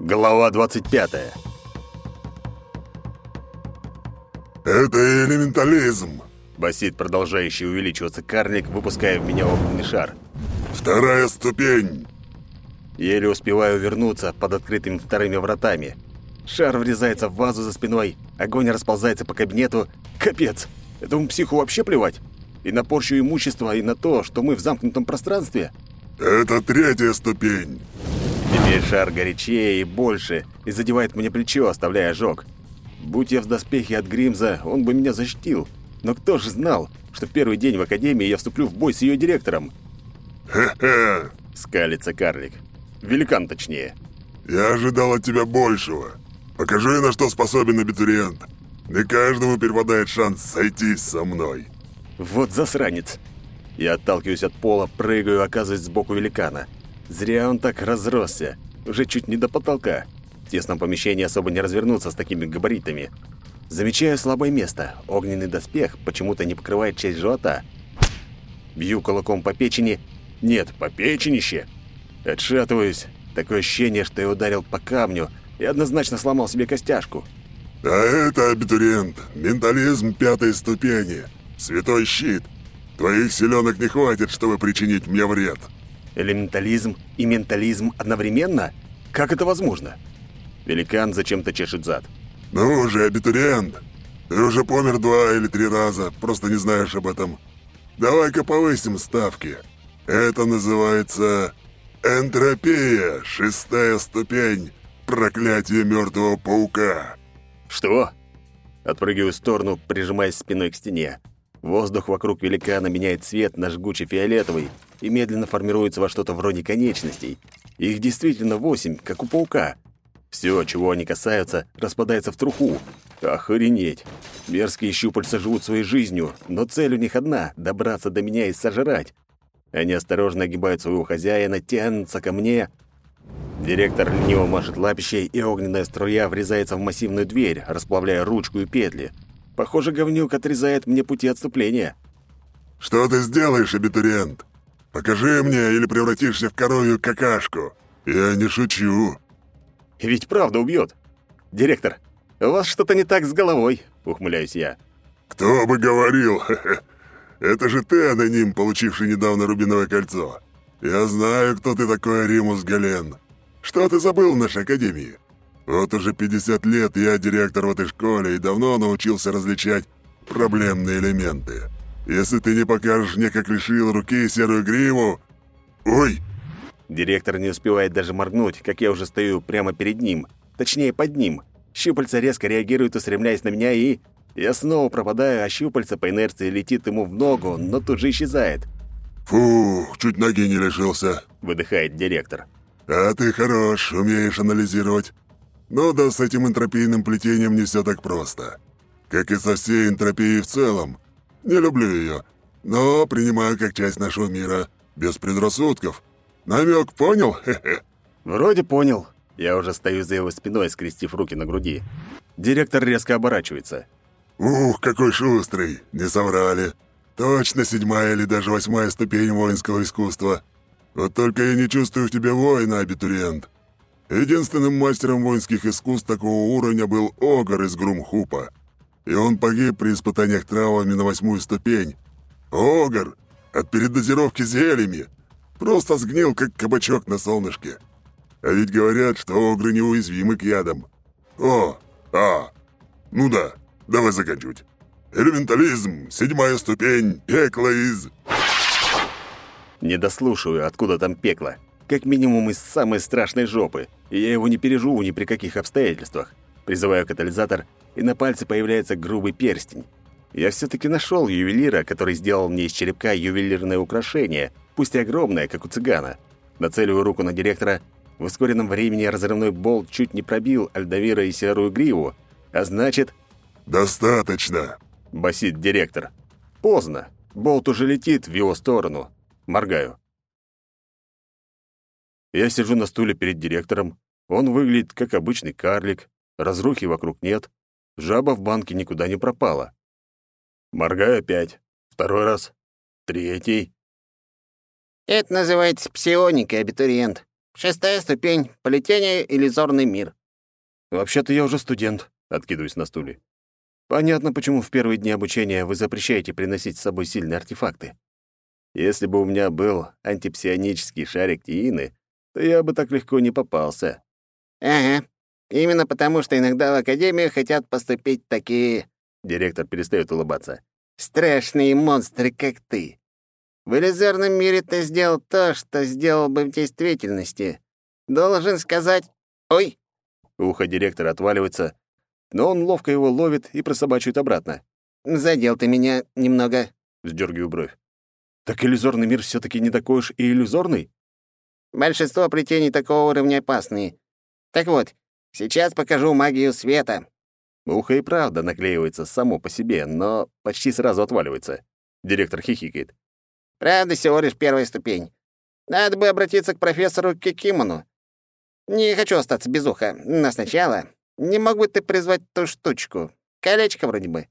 Глава 25. «Это элементализм!» — басит продолжающий увеличиваться карлик, выпуская в меня огненный шар. «Вторая ступень!» Еле успеваю вернуться под открытыми вторыми вратами. Шар врезается в вазу за спиной, огонь расползается по кабинету. Капец! Этому психу вообще плевать? И на порчу имущества, и на то, что мы в замкнутом пространстве? «Это третья ступень!» Теперь шар горячее и больше, и задевает мне плечо, оставляя ожог. Будь я в доспехе от Гримза, он бы меня защитил. Но кто же знал, что в первый день в Академии я вступлю в бой с ее директором? «Хе-хе! Скалится карлик. Великан, точнее. Я ожидал от тебя большего. Покажи, на что способен абитуриент. Не каждому перепадает шанс сойтись со мной». Вот засранец. Я отталкиваюсь от пола, прыгаю, оказываюсь сбоку великана. Зря он так разросся. Уже чуть не до потолка. В тесном помещении особо не развернуться с такими габаритами. Замечаю слабое место. Огненный доспех почему-то не покрывает часть живота. Бью кулаком по печени. Нет, по печенище. Отшатываюсь. Такое ощущение, что я ударил по камню и однозначно сломал себе костяшку. «А это абитуриент. Ментализм пятой ступени. Святой щит. Твоих силенок не хватит, чтобы причинить мне вред». Элементализм и ментализм одновременно? Как это возможно? Великан зачем-то чешет зад. «Ну же, абитуриент. Ты уже помер два или три раза, просто не знаешь об этом. Давай-ка повысим ставки. Это называется энтропия, шестая ступень, проклятие мертвого паука». Что? Отпрыгиваю в сторону, прижимаясь спиной к стене. Воздух вокруг великана меняет цвет на жгучий фиолетовый и медленно формируется во что-то вроде конечностей. Их действительно восемь, как у паука. Все, чего они касаются, распадается в труху. Охренеть! Мерзкие щупальца живут своей жизнью, но цель у них одна — добраться до меня и сожрать. Они осторожно огибают своего хозяина, тянутся ко мне. Директор лениво машет лапищей, и огненная струя врезается в массивную дверь, расплавляя ручку и петли. Похоже, говнюк отрезает мне пути отступления. «Что ты сделаешь, абитуриент? Покажи мне, или превратишься в коровью какашку. Я не шучу». Ведь правда убьет. Директор, у вас что-то не так с головой, ухмыляюсь я. «Кто бы говорил? Это же ты, аноним, получивший недавно рубиновое кольцо. Я знаю, кто ты такой, Римус Гален. Что ты забыл в нашей академии? Вот уже 50 лет я директор в этой школе и давно научился различать проблемные элементы. Если ты не покажешь мне, как лишил руки серую гриву... Ой!» Директор не успевает даже моргнуть, как я уже стою прямо перед ним. Точнее, под ним. Щупальца резко реагирует, устремляясь на меня, и... Я снова пропадаю, а щупальца по инерции летит ему в ногу, но тут же исчезает. «Фу, чуть ноги не лишился», — выдыхает директор. «А ты хорош, умеешь анализировать. Но да, с этим энтропийным плетением не все так просто. Как и со всей энтропией в целом. Не люблю ее, но принимаю как часть нашего мира, без предрассудков. Намек понял? Хе-хе. Вроде понял. Я уже стою за его спиной, скрестив руки на груди. Директор резко оборачивается. Ух, какой шустрый, не соврали. Точно седьмая или даже восьмая ступень воинского искусства. Вот только я не чувствую в тебе воина, абитуриент. Единственным мастером воинских искусств такого уровня был Огар из Грумхупа. И он погиб при испытаниях травмами на восьмую ступень. Огар! От передозировки зельями! Просто сгнил, как кабачок на солнышке. А ведь говорят, что огры неуязвимы к ядам. О, а, ну да, давай заканчивать. Элементализм, седьмая ступень, пекло из... Не дослушаю, откуда там пекло. Как минимум из самой страшной жопы. И я его не переживу ни при каких обстоятельствах. Призываю катализатор, и на пальце появляется грубый перстень. Я все-таки нашел ювелира, который сделал мне из черепка ювелирное украшение, пусть и огромное, как у цыгана. Нацеливаю руку на директора. В ускоренном времени разрывной болт чуть не пробил Альдавира и серую гриву. А значит... «Достаточно!» — басит директор. «Поздно. Болт уже летит в его сторону. Моргаю. Я сижу на стуле перед директором. Он выглядит как обычный карлик. Разрухи вокруг нет. Жаба в банке никуда не пропала. Моргаю опять. Второй раз. Третий. «Это называется псионика, абитуриент. Шестая ступень — плетение иллюзорный мир. Вообще-то я уже студент, откидываюсь на стуле. Понятно, почему в первые дни обучения вы запрещаете приносить с собой сильные артефакты. Если бы у меня был антипсионический шарик Тиины, то я бы так легко не попался. Ага. Именно потому, что иногда в академию хотят поступить такие... Директор перестает улыбаться. Страшные монстры, как ты. В иллюзорном мире ты сделал то, что сделал бы в действительности. Должен сказать... Ой! Ухо директора отваливается, но он ловко его ловит и прособачивает обратно. Задел ты меня немного. Сдергиваю бровь. Так иллюзорный мир все таки не такой уж и иллюзорный? Большинство плетений такого уровня опасные. Так вот, сейчас покажу магию света. Ухо и правда наклеивается само по себе, но почти сразу отваливается. Директор хихикает. Правда, всего лишь первая ступень. Надо бы обратиться к профессору Кикимону. Не хочу остаться без уха, но сначала не мог бы ты призвать ту штучку? Колечко вроде бы.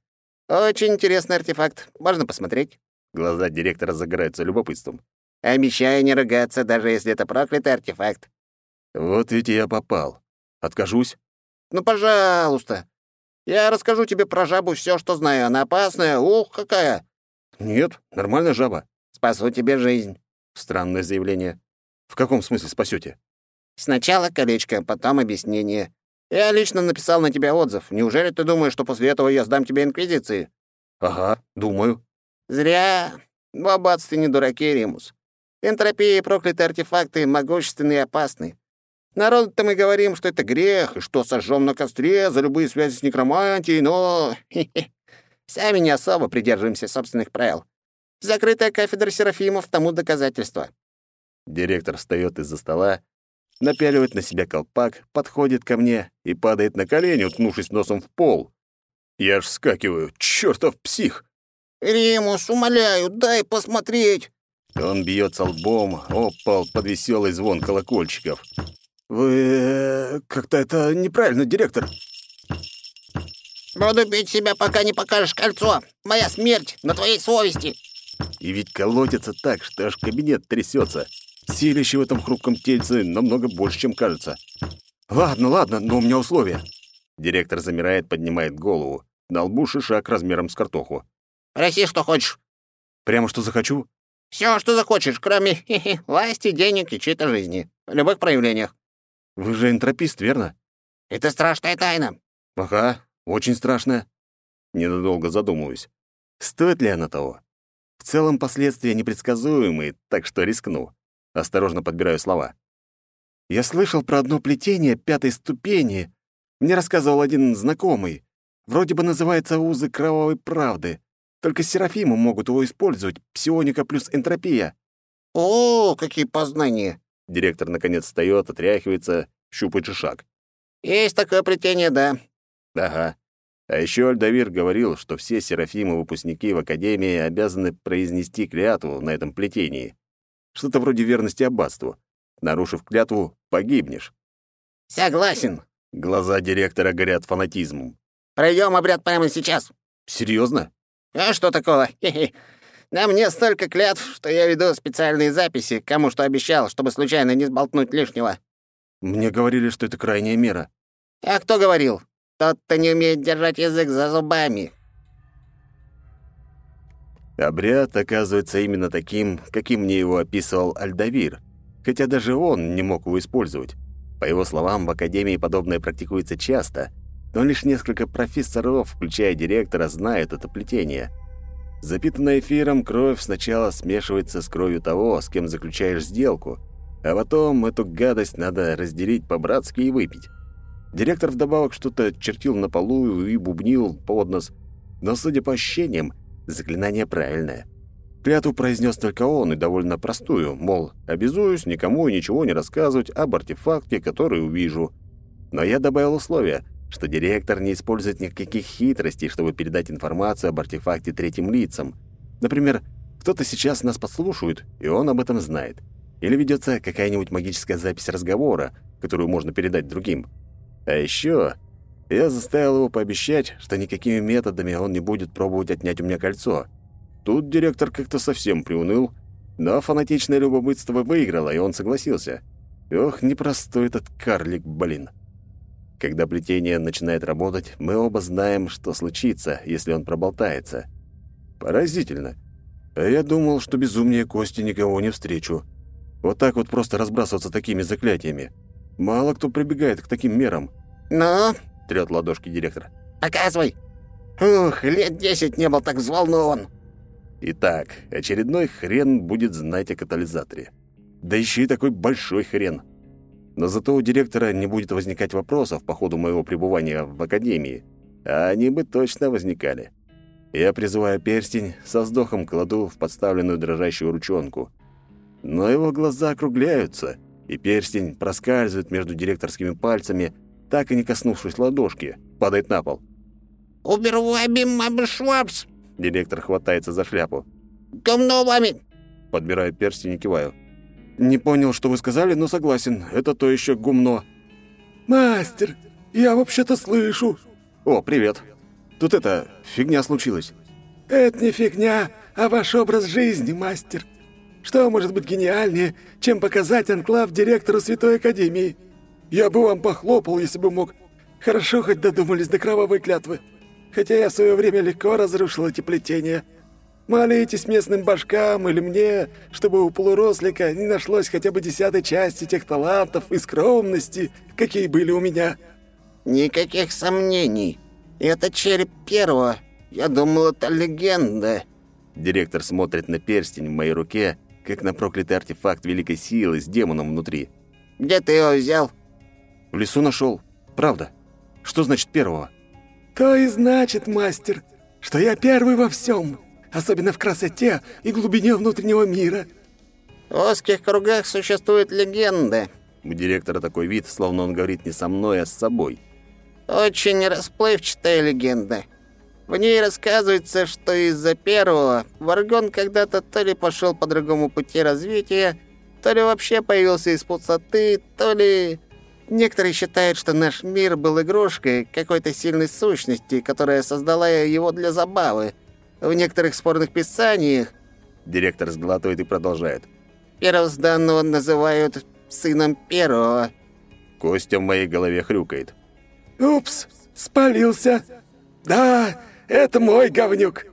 Очень интересный артефакт. Можно посмотреть?» Глаза директора загораются любопытством. «Обещаю не ругаться, даже если это проклятый артефакт». «Вот ведь я попал. Откажусь?» «Ну, пожалуйста. Я расскажу тебе про жабу все, что знаю. Она опасная. Ух, какая!» «Нет, нормальная жаба. Спасу тебе жизнь». Странное заявление. В каком смысле спасете? Сначала колечко, потом объяснение. Я лично написал на тебя отзыв. Неужели ты думаешь, что после этого я сдам тебе инквизиции? Ага, думаю. Зря. В аббатстве не дураки, Римус. Энтропия и проклятые артефакты могущественны и опасны. Народу-то мы говорим, что это грех, и что сожжем на костре за любые связи с некромантией, но... Сами не особо придерживаемся собственных правил. Закрытая кафедра Серафимов тому доказательство. Директор встает из-за стола напяливает на себя колпак, подходит ко мне и падает на колени, уткнувшись носом в пол. Я аж вскакиваю. Чёртов псих! «Римус, умоляю, дай посмотреть!» Он бьется лбом о пол под веселый звон колокольчиков. «Вы... Э, как-то это неправильно, директор!» «Буду бить себя, пока не покажешь кольцо! Моя смерть на твоей совести!» И ведь колотится так, что аж кабинет трясется. Силище в этом хрупком тельце намного больше, чем кажется. Ладно, ладно, но у меня условия. Директор замирает, поднимает голову. На лбу шишак размером с картоху. Проси, что хочешь. Прямо что захочу? Все, что захочешь, кроме власти, денег и чьей-то жизни. В любых проявлениях. Вы же энтропист, верно? Это страшная тайна. Ага, очень страшная. Ненадолго задумываюсь. Стоит ли она того? В целом последствия непредсказуемые, так что рискну. Осторожно подбираю слова. Я слышал про одно плетение пятой ступени. Мне рассказывал один знакомый. Вроде бы называется «Узы кровавой правды». Только Серафимы могут его использовать. Псионика плюс энтропия. О, какие познания! Директор наконец встает, отряхивается, щупает шаг. Есть такое плетение, да. Ага. А еще Альдавир говорил, что все Серафимы-выпускники в Академии обязаны произнести клятву на этом плетении. Что-то вроде верности аббатству. Нарушив клятву, погибнешь. Согласен. Глаза директора горят фанатизмом. Пройдем обряд прямо сейчас. Серьезно? А что такого? Хе-хе. На мне столько клятв, что я веду специальные записи, кому что обещал, чтобы случайно не сболтнуть лишнего. Мне говорили, что это крайняя мера. А кто говорил? Тот, кто не умеет держать язык за зубами. Обряд оказывается именно таким, каким мне его описывал Альдавир, хотя даже он не мог его использовать. По его словам, в Академии подобное практикуется часто, но лишь несколько профессоров, включая директора, знают это плетение. Запитанная эфиром кровь сначала смешивается с кровью того, с кем заключаешь сделку, а потом эту гадость надо разделить по-братски и выпить. Директор вдобавок что-то чертил на полу и бубнил под нос, но, судя по ощущениям, Заклинание правильное. Клятву произнес только он и довольно простую, мол, обязуюсь никому и ничего не рассказывать об артефакте, который увижу. Но я добавил условие, что директор не использует никаких хитростей, чтобы передать информацию об артефакте третьим лицам. Например, кто-то сейчас нас подслушивает, и он об этом знает. Или ведется какая-нибудь магическая запись разговора, которую можно передать другим. А еще я заставил его пообещать, что никакими методами он не будет пробовать отнять у меня кольцо. Тут директор как-то совсем приуныл, но фанатичное любопытство выиграло, и он согласился. Ох, непростой этот карлик, блин. Когда плетение начинает работать, мы оба знаем, что случится, если он проболтается. Поразительно. А я думал, что безумнее Кости никого не встречу. Вот так вот просто разбрасываться такими заклятиями. Мало кто прибегает к таким мерам. «Ну?» — трёт ладошки директор. «Показывай!» «Ух, лет десять не был так взволнован!» Итак, очередной хрен будет знать о катализаторе. Да еще и такой большой хрен. Но зато у директора не будет возникать вопросов по ходу моего пребывания в академии. А они бы точно возникали. Я призываю перстень, со вздохом кладу в подставленную дрожащую ручонку. Но его глаза округляются, и перстень проскальзывает между директорскими пальцами, так и не коснувшись ладошки, падает на пол. «Уберваби мабшвапс!» Директор хватается за шляпу. «Говно вами!» Подбираю перстень и киваю. «Не понял, что вы сказали, но согласен. Это то еще гумно». «Мастер, я вообще-то слышу». «О, привет. Тут это, фигня случилась». «Это не фигня, а ваш образ жизни, мастер. Что может быть гениальнее, чем показать анклав директору Святой Академии? Я бы вам похлопал, если бы мог. Хорошо хоть додумались до кровавой клятвы. Хотя я в свое время легко разрушил эти плетения. Молитесь местным башкам или мне, чтобы у полурослика не нашлось хотя бы десятой части тех талантов и скромности, какие были у меня». «Никаких сомнений. Это череп первого. Я думал, это легенда». Директор смотрит на перстень в моей руке, как на проклятый артефакт великой силы с демоном внутри. «Где ты его взял?» В лесу нашел. Правда. Что значит первого? То и значит, мастер, что я первый во всем, особенно в красоте и глубине внутреннего мира. В узких кругах существует легенда. У директора такой вид, словно он говорит не со мной, а с собой. Очень расплывчатая легенда. В ней рассказывается, что из-за первого Варгон когда-то то ли пошел по другому пути развития, то ли вообще появился из пустоты, то ли... Некоторые считают, что наш мир был игрушкой какой-то сильной сущности, которая создала его для забавы. В некоторых спорных писаниях... Директор сглатывает и продолжает. Первозданного называют сыном первого. Костя в моей голове хрюкает. Упс, спалился. Да, это мой говнюк.